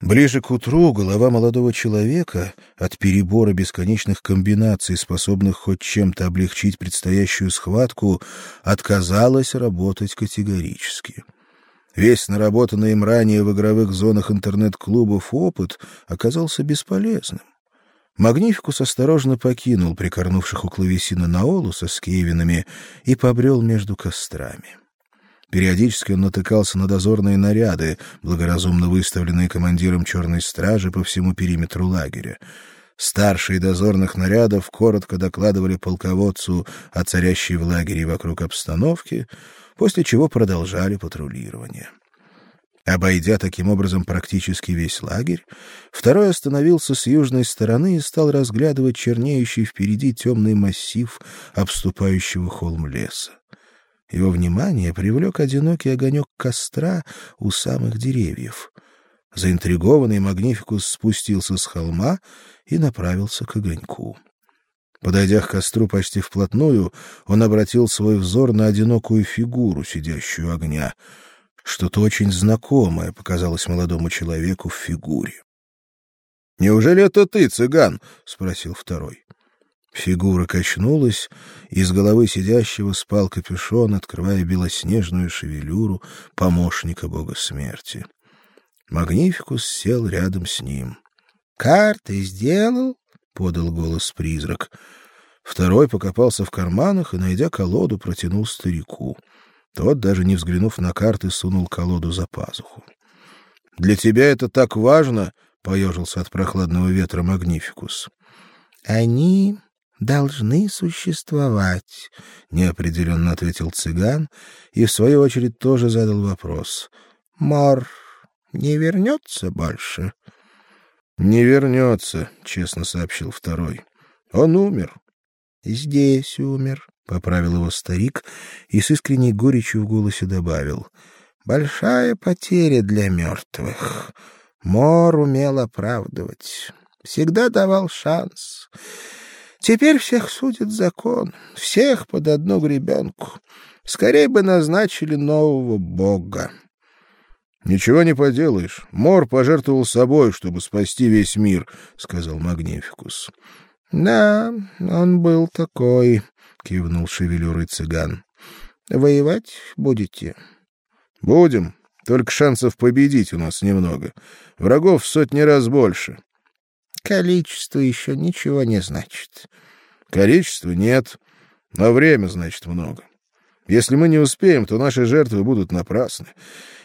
Ближе к утру голова молодого человека от перебора бесконечных комбинаций, способных хоть чем-то облегчить предстоящую схватку, отказалась работать категорически. Весь наработанный им ранее в игровых зонах интернет-клубов опыт оказался бесполезным. Магнификус осторожно покинул прикорнувших у клавесина Наолуса с Кевинами и побрел между кострами. Периодически он натыкался на дозорные наряды, благоразумно выставленные командиром черной стражи по всему периметру лагеря. Старшие дозорных нарядов коротко докладывали полководцу о царящей в лагере вокруг обстановке, после чего продолжали патрулирование. Обойдя таким образом практически весь лагерь, второй остановился с южной стороны и стал разглядывать чернеющий впереди темный массив обступающего холм леса. Его внимание привлек одинокий огонек костра у самых деревьев. Заинтригованный Магнификус спустился с холма и направился к огоньку. Подойдя к костру почти вплотную, он обратил свой взор на одинокую фигуру, сидящую у огня. Что-то очень знакомое показалось молодому человеку в фигуре. Неужели это ты, цыган? спросил второй. Фигура качнулась, и с головы сидящего спал капюшон, открывая белоснежную шевелюру помощника бога смерти. Магнификус сел рядом с ним. "Карты сделал?" подал голос призрак. Второй покопался в карманах и, найдя колоду, протянул старику. Тот, даже не взглянув на карты, сунул колоду за пазуху. Для тебя это так важно, поежился от прохладного ветра Магнификус. Они должны существовать, неопределенно ответил цыган и в свою очередь тоже задал вопрос. Мор не вернется больше? Не вернется, честно сообщил второй. Он умер. Здесь умер, поправил его старик и с искренней горечью в голосе добавил: большая потеря для мертвых. Мор умел оправдывать, всегда давал шанс. Теперь всех судит закон, всех под одну гребенку. Скорее бы назначили нового бога. Ничего не поделаешь. Мор пожертвовал собой, чтобы спасти весь мир, сказал Магнификус. Да, он был такой, кивнул шевелюрой цыган. Воевать будете? Будем. Только шансов победить у нас немного. Врагов в сотни раз больше. Количество еще ничего не значит. Количество нет, но время значит много. Если мы не успеем, то наши жертвы будут напрасны.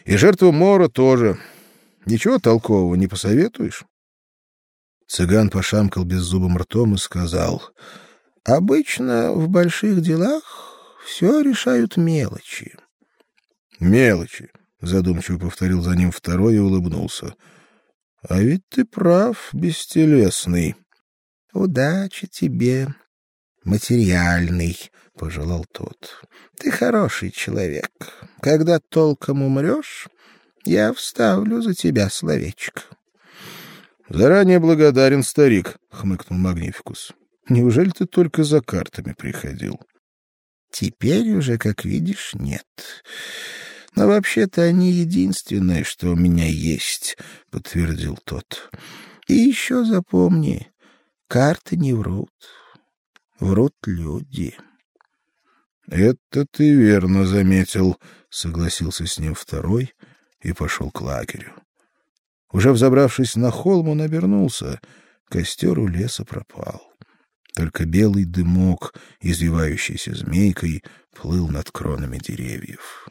И жертву Мора тоже. Ничего толкового не посоветуешь? Цыган пошамкал беззубым ртом и сказал: "Обычно в больших делах все решают мелочи". Мелочи, задумчиво повторил за ним второй и улыбнулся. А ведь ты прав, бестелесный. Удачи тебе, материальный, пожелал тот. Ты хороший человек. Когда толком умрешь, я вставлю за тебя словечко. Заранее благодарен, старик, хмыкнул Магнификус. Неужели ты только за картами приходил? Теперь уже, как видишь, нет. Но вообще-то они единственное, что у меня есть, подтвердил тот. И еще запомни, карты не врут. Врут люди. Это ты верно заметил, согласился с ним второй и пошел к лагерю. Уже взобравшись на холм, он обернулся. Костер у леса пропал. Только белый дымок, извивающийся змейкой, плыл над кронами деревьев.